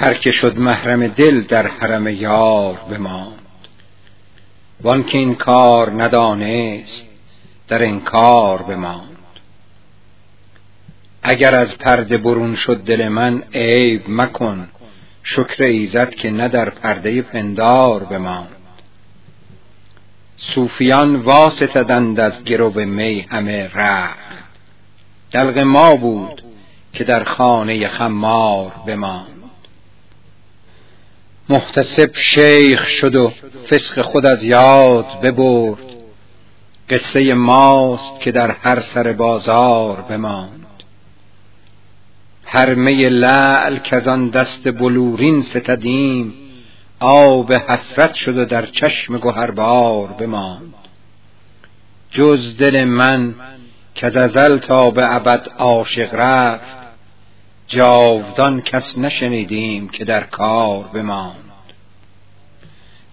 هر که شد محرم دل در حرم یار بماند. وان که این کار ندانست در انکار بماند. اگر از پرده برون شد دل من عیب مکن شکر ایزد که نه در پرده پندار بماند. صوفیان واسطدند از گرو می همه رخت. دلق ما بود که در خانه خمار بماند. محتسب شیخ شد و فسق خود از یاد ببرد. قصه ماست که در هر سر بازار بماند. هر می لعل که آن دست بلورین ستدیم آب حسرت شد و در چشم گهربار بماند. جز دل من که از ازل تا به ابد عاشق رفت جاودان کس نشنیدیم که در کار بماند.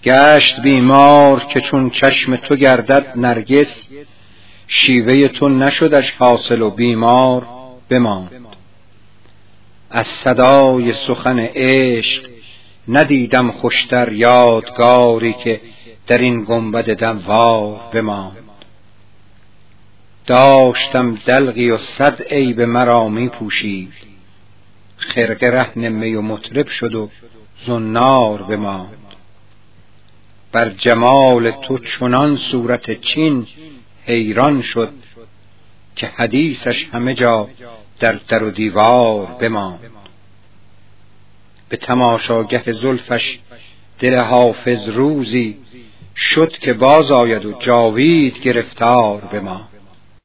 گشت بیمار که چون چشم تو گردد نرگس شیوه تو نشدش حاصل و بیمار بماند. از صدای سخن عشق ندیدم خوشتر یادگاری که در این گنبد دموار بماند. داشتم دلقی و صد عیب مرا می پوشید خرقه رهن می و مطرب شد و زنار بماند. بر جمال تو چنان صورت چین حیران شد که حدیثش همه جا در در و دیوار بماند. به تماشاگه زلفش دل حافظ روزی شد که باز آید و جاوید گرفتار بماند.